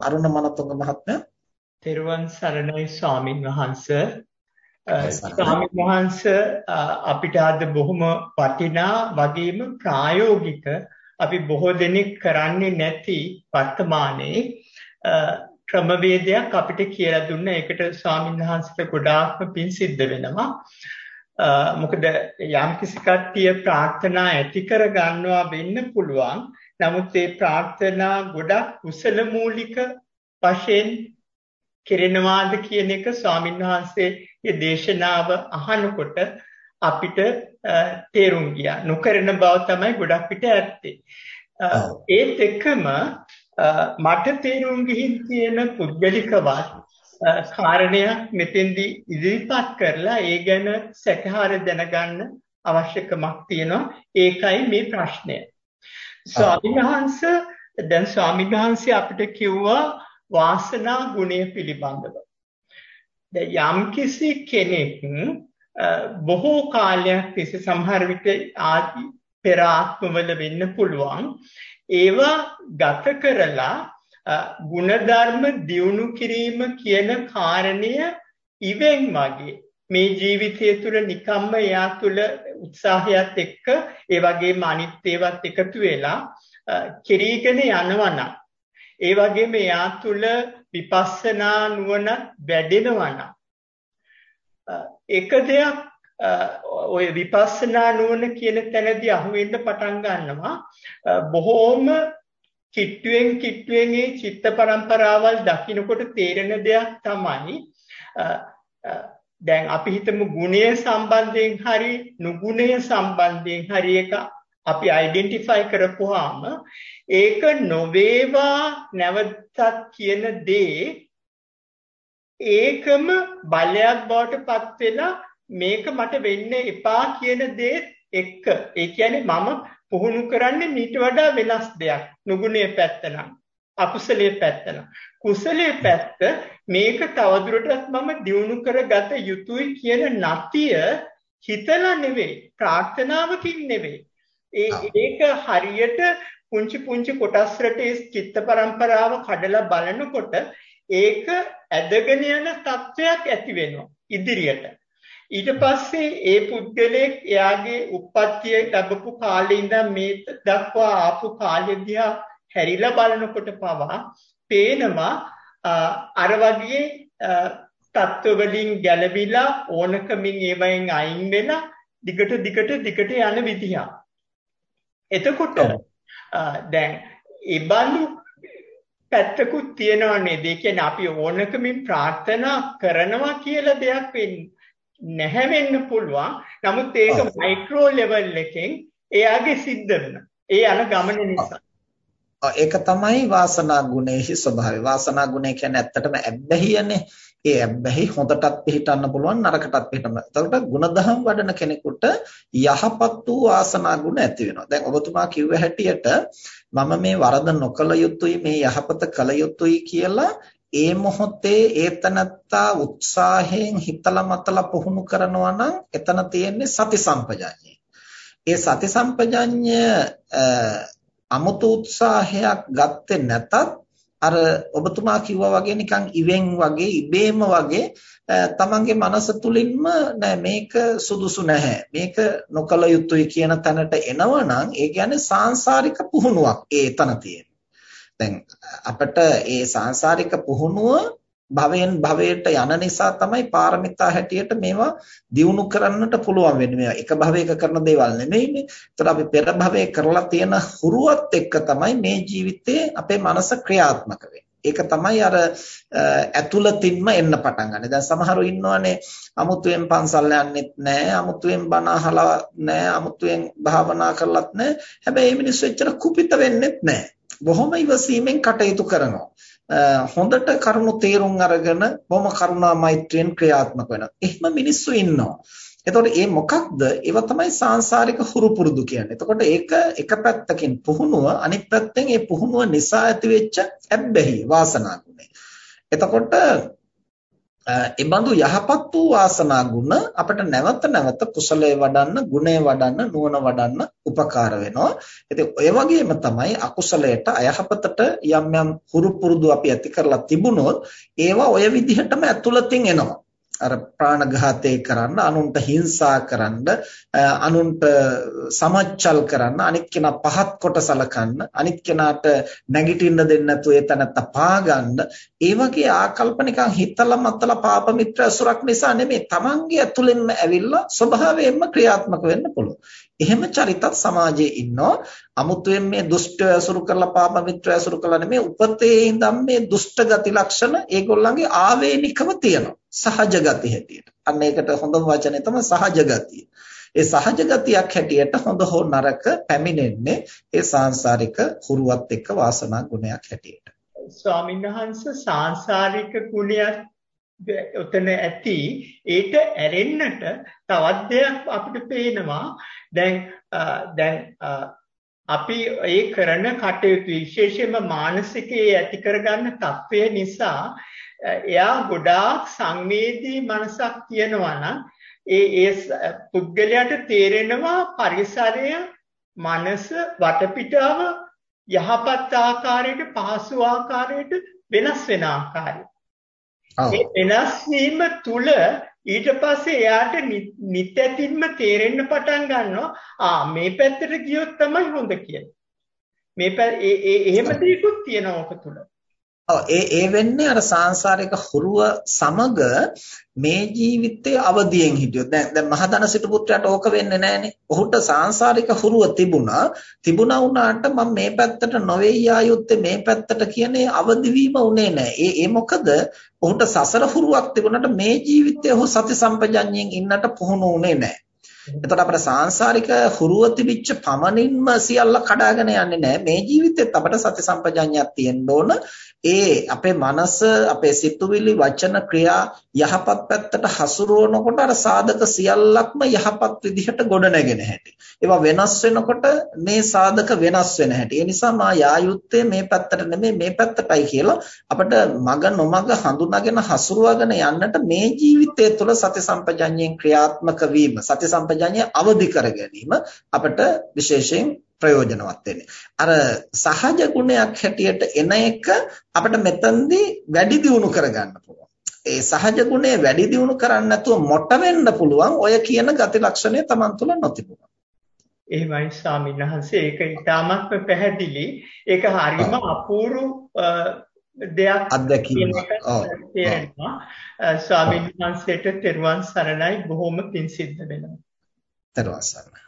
අරුණ මනතුංග මහත්මයා. තෙරුවන් සරණයි ස්වාමින් වහන්සේ. ස්වාමීන් වහන්ස අපිට අද බොහොම වටිනා වගේම ප්‍රායෝගික අපි බොහෝ දෙනෙක් කරන්නේ නැති වර්තමානයේ ක්‍රමවේදයක් අපිට කියලා දුන්න. ඒකට ස්වාමීන් වහන්සේට ගොඩාක්ම පිං සිද්ධ වෙනවා. මොකද යම් කිසි කට්ටිය ප්‍රාර්ථනා ඇති කර ගන්නවා වෙන්න පුළුවන් නමුත් ඒ ප්‍රාර්ථනා ගොඩක් කුසල මූලික වශයෙන් කෙරෙනවාද කියන එක ස්වාමීන් වහන්සේගේ දේශනාව අහනකොට අපිට තේරුම් ගියා. නොකරන බව තමයි ගොඩක් පිට ඇත්තේ. ඒත් එක්කම මට තේරුම් ගිහින් තියෙන පුද්ගලිකවත් කාරණයක් මෙතෙන්දී ඉදිරිපත් කරලා ඒ ගැන සැකහාර දැනගන්න අවශ්‍යකමක් තියෙනවා. ඒකයි මේ ප්‍රශ්නය. ස්වාමීන් වහන්සේ දැන් ස්වාමීන් වහන්සේ අපිට කිව්වා වාසනා ගුණය පිළිබඳව. දැන් යම්කිසි කෙනෙක් බොහෝ කාලයක් තිස්සේ සමහර විට ආදි පෙර ආත්මවල වෙන්න පුළුවන් ඒවා ගත කරලා ಗುಣධර්ම දියුණු කිරීම කියන කාරණය ඉවෙන් වගේ මේ ජීවිතය තුළ නිකම්ම එයා තුළ උත්සාහයත් එක්ක ඒ වගේම අනිත් ඒවත් එකතු වෙලා කෙරීගෙන යනවා නම් ඒ වගේම එයා තුළ විපස්සනා නුවණ වැඩෙනවා නම් එක දෙයක් ඔය විපස්සනා නුවණ කියන තැනදී අහුවෙන්න පටන් ගන්නවා. බොහෝම කිට්ටුවෙන් කිට්ටුවෙන් මේ චිත්ත පරම්පරාවල් දකින්නකොට තේරෙන දෙයක් තමයි දැන් අපි හිතමු ගුණය සම්බන්ධයෙන් හරි නුගුණය සම්බන්ධයෙන් හරි එක අපි අයිඩෙන්ටිෆයි කරපුවාම ඒක නොවේවා නැවතත් කියන දේ ඒකම බලයක් බවට පත් වෙලා මේක මට වෙන්න එපා කියන දේ එක්ක. ඒ කියන්නේ මම පුහුණු කරන්නේ මීට වඩා වෙනස් දෙයක්. නුගුණයේ පැත්ත නම් අකුසලයේ පැත්ත නම් කුසලයේ පැත්ත මේක තවදුරටත් මම දියුණු කරගත යුතුයි කියන නතිය හිතලා නෙවෙයි ප්‍රාර්ථනාවකින් නෙවෙයි. ඒ ඒක හරියට පුංචි පුංචි කොටස් රටේ චිත්ත පරම්පරාව කඩලා බලනකොට ඒක ඇදගෙන යන තත්වයක් ඇති වෙනවා ඉදිරියට. ඊට පස්සේ ඒ පුද්ගලයෙක් එයාගේ උප්පත්තිය ලැබපු කාලේ ඉඳන් මේ දක්වා ආපු කාලෙ දිහා හැරිලා බලනකොට පවා පේනවා අර වගේ තත්ත්ව වලින් ගැලවිලා ඕනකමින් ඒවයින් අයින් වෙලා දිගට දිගට දිගට යන විදිහ. එතකොට දැන් ඒ බඳු පැත්තකුත් තියෙනවා නේද? ඒ කියන්නේ අපි ඕනකමින් ප්‍රාර්ථනා කරනවා කියලා දෙයක් වෙන්නේ නැහැ වෙන්න පුළුවන්. නමුත් ඒක මයික්‍රෝ ලෙවල් එකෙන් එයාගේ සිද්ධ වෙනවා. ඒ යන ගමන නිසා. ඒක තමයි වාසනා ගුණයේ ස්වභාවය. වාසනා ගුණය කියන්නේ ඇත්තටම ඇබ්බැහියනේ. ඒ ඇබ්බැහි හොඳටත් පිළිටන්න පුළුවන් නරකටත් පිළිටන්න. එතකොට ಗುಣධම් වඩන කෙනෙකුට යහපත් වූ වාසනා ගුණ ඇති වෙනවා. දැන් ඔබතුමා කිව්ව හැටියට මම මේ වරද නොකළ යුතුයි මේ යහපත කළ යුතුයි කියලා ඒ මොහොතේ ඒතනත්තා උත්සාහයෙන් හිතලා මතලා පුහුණු කරනවා නම් එතන තියෙන්නේ සති සම්පජඤ්ඤය. ඒ සති සම්පජඤ්ඤය අමුතු උත්සාහයක් ගත්තේ නැතත් අර ඔබතුමා කිව්වා වගේ නිකන් ඉවෙන් වගේ ඉබේම වගේ තමන්ගේ මනස තුලින්ම නෑ මේක සුදුසු නැහැ මේක නොකල යුතුයි කියන තැනට එනවනම් ඒ කියන්නේ සාංශාරික පුහුණුවක් ඒ තන තියෙන. දැන් අපිට ඒ සාංශාරික පුහුණුව භවයෙන් භවයට යන නිසා තමයි පාරමිතා හැටියට මේවා දියුණු කරන්නට පුළුවන් වෙන්නේ. මේවා එක භවයක කරන දේවල් නෙමෙයිනේ. ඒතර අපි පෙර භවයේ කරලා තියෙන හුරුවත් එක්ක තමයි මේ ජීවිතේ අපේ මනස ක්‍රියාත්මක ඒක තමයි අර ඇතුළතින්ම එන්න පටන් ගන්න. දැන් සමහරව ඉන්නවනේ අමුතුවෙන් පන්සල් යන්නෙත් නැහැ, අමුතුවෙන් බණ අහලා නැහැ, අමුතුවෙන් භාවනා කරලත් නැහැ. හැබැයි මේ මිනිස්සු එච්චර කුපිත වෙන්නෙත් නැහැ. බොහොම ඉවසීමෙන් කටයුතු කරනවා. හොඳට කරුණු තේරුම් අරගෙන බොහොම කරුණා මෛත්‍රියෙන් ක්‍රියාත්මක වෙනවා. එහෙම මිනිස්සු ඉන්නවා. එතකොට මේ මොකක්ද? ඒව තමයි සාංශාරික හුරු පුරුදු කියන්නේ. එතකොට ඒක එක පැත්තකින් පුහුණුව අනිත් පැත්තෙන් ඒ පුහුණුව නිසා ඇතිවෙච්ච ඇබ්බැහි වාසනා ගුණය. එතකොට ඒ බඳු යහපත් වූ වාසනා ගුණ අපිට නැවත නැවත කුසලයේ වඩන්න, ගුණේ වඩන්න, නුවණ වඩන්න උපකාර වෙනවා. ඉතින් ඔය වගේම තමයි අකුසලයට අයහපතට යම් යම් හුරු පුරුදු අපි ඇති කරලා තිබුණොත් ඒවා ඔය විදිහටම ඇතුළතින් එනවා. අර ප්‍රාණඝාතය කරන්න අනුන්ට හිංසා කරන්න අනුන්ට සමච්චල් කරන්න අනිත් කෙනා පහත් කොට සලකන්න අනිත් කෙනාට නැගිටින්න දෙන්නේ නැතුව ඒ තැනත්ත පාගන්න ඒ වගේ ආකල්ප නිකන් හිතලා මතලා පාප මිත්‍ර අසුරක් නිසා නෙමෙයි තමන්ගේ ඇතුළෙන්ම ඇවිල්ලා ස්වභාවයෙන්ම ක්‍රියාත්මක වෙන්න පුළුවන්. එහෙම චරිතත් සමාජයේ ඉන්නවා. අමුතුවෙන් මේ දුෂ්ට ඇසුරු කරලා පාප මිත්‍ර ඇසුරු කරලා නෙමෙයි උපතේ ඉඳන් මේ දුෂ්ට ගති ලක්ෂණ ඒගොල්ලන්ගේ ආවේනිකව තියෙනවා. සහජ ගති හැටියට. අන්න ඒකට හොඳම වචනේ තමයි සහජ ගතිය. ඒ සහජ ගතියක් හැටියට හොඳ හෝ නරක පැමිණෙන්නේ ඒ සාංශාරික හුරුවත් එක්ක වාසනා ගුණයක් හැටියට. ස්වාමීන් වහන්සේ සාංශාරික ගුණයක් උතන ඇති. ඒට ඇරෙන්නට තවත් දෙයක් අපිට පේනවා. දැන් දැන් අපි ඒ කරන කටයුතු විශේෂයෙන්ම මානසිකයේ ඇති කරගන්න తත්වය නිසා එයා ගොඩාක් සංවේදී මනසක් තියෙනවා නම් ඒ ඒ පුද්ගලයාට තේරෙනවා පරිසරය මනස වටපිටාව යහපත් ආකාරයට පහසු ආකාරයට වෙනස් වෙන ආකාරය. ඒ වෙනස් වීම තුල ඊට පස්සේ එයාට නිත්‍යතින්ම තේරෙන්න පටන් ගන්නවා ආ මේ පැත්තට ගියොත් තමයි හොඳ කියලා. මේ ඒ එහෙම දෙයක්ත් තියෙනවා ඔක තුල. ඔව් ඒ ඒ වෙන්නේ අර සාංශාරික හුරුව සමග මේ ජීවිතයේ අවදියෙන් හිටියොත් දැන් දැන් මහදන සිටු පුත්‍රයාට ඕක වෙන්නේ නැහනේ. ඔහුට සාංශාරික හුරුව තිබුණා. තිබුණා වුණාට මම මේ පැත්තට නොවේ යායුත්තේ මේ පැත්තට කියන්නේ අවදි වීම උනේ නැහැ. ඒ ඒ මොකද ඔහුට සසර හුරුවක් තිබුණාට මේ ජීවිතයේ ඔහු සති සම්පජඤ්ඤයෙන් ඉන්නට පුහුණු උනේ නැහැ. එතකොට අපේ සාංශාරික හුරුව තිබිච්ච පමණින්ම සියල්ල කඩාගෙන යන්නේ නැහැ. මේ ජීවිතෙත් අපට සති සම්පජඤ්ඤයක් තියෙන්න ඕන. ඒ අපේ මනස අපේ සිතුවිලි වචන ක්‍රියා යහපත් පැත්තට හසුරුවනකොට අර සාධක සියල්ලක්ම යහපත් විදිහට ගොඩ නැගෙන හැටි. ඒවා වෙනස් වෙනකොට මේ සාධක වෙනස් වෙන හැටි. ඒ නිසා මා යායුත්තේ මේ පැත්තට නෙමෙයි මේ පැත්තටයි කියලා අපිට මග නොමග හඳුනාගෙන හසුරුවගෙන යන්නට මේ ජීවිතය තුළ සති සම්පජඤ්ඤයෙන් ක්‍රියාත්මක වීම සති සම්පජඤ්ඤය අවදි කර ගැනීම අපිට විශේෂයෙන් ප්‍රයෝජනවත් වෙන්නේ. අර සහජ ගුණයක් හැටියට එන එක අපිට මෙතනදී වැඩි දියුණු කරගන්න පුළුවන්. ඒ සහජ ගුණය වැඩි දියුණු කරන්නේ නැතුව මොට වෙන්න පුළුවන් ඔය කියන ගති ලක්ෂණය Taman තුල නොතිබුණා. එහෙමයි ස්වාමීන් වහන්සේ ඒක ඉතාමත්ම පැහැදිලි. ඒක හරිම අපූර්ව දෙයක් අත්දැකීමක්. ඔව්. ස්වාමීන් වහන්සේට තෙරුවන් සරණයි බොහොම පිං සිද්ධ වෙනවා. තෙරුවන් සරණයි.